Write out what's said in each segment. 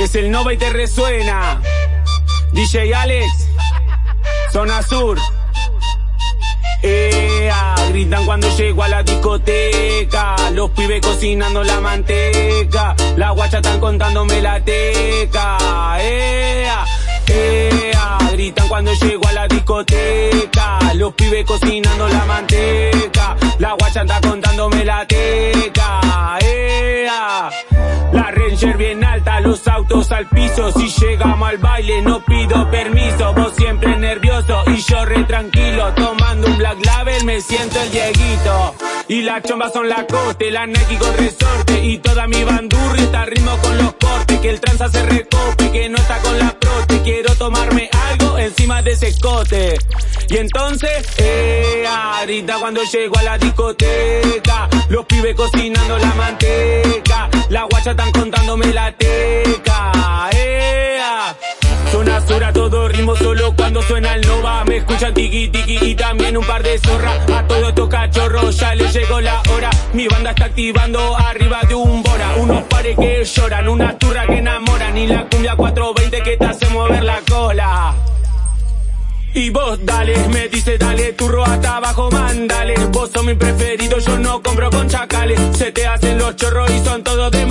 Es el Nova y te resuena. DJ Alex, Zona Sur. Ea, gritan cuando llego a la discoteca. Los pibes cocinando la manteca. La guacha están contándome la teca. Ea, ea, gritan cuando llego a la discoteca. Los pibes cocinando la manteca. La guacha está contándome la teca. Los autos al piso. Si llegamos al baile no pido permiso. Vos siempre nervioso y yo re tranquilo. Tomando un Black Label me siento el Dieguito. Y las chombas son la coste, la Nike con resorte. Y toda mi bandurri está ritmo con los cortes. Que el tranza se recope, que no está con la prote. Quiero tomarme algo encima de ese escote. Y entonces, eh, ahorita cuando llego a la discoteca. Los pibes cocinando la manteca. La guacha están contándome la teca. Suena el nova. Me escuchan tiki tiki y también un par de zorras. A todos estos cachorros ya les llegó la hora. Mi banda está activando arriba de un bora. Unos pares que lloran, unas turras que enamoran. Y la cumbia 420 que te hace mover la cola. Y vos dale, me dice dale, turro hasta abajo, mándale. Vos sos mi preferido, yo no compro con chacales. Se te hacen los chorros y son todos de de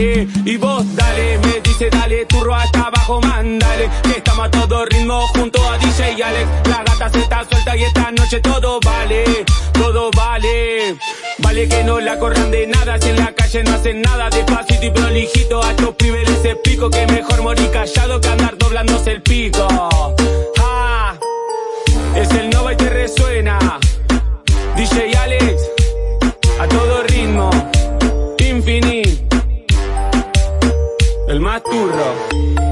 Y vos dale, me dice dale, turro hasta abajo, mándale. Que estamos a todo ritmo junto a DJ y Alex. La gata se está suelta y esta noche todo vale, todo vale. Vale que no la corran de nada, si en la calle no hacen nada. Despacito y prolijito, a estos pibes les explico que mejor morir callado que Infini, el más turro.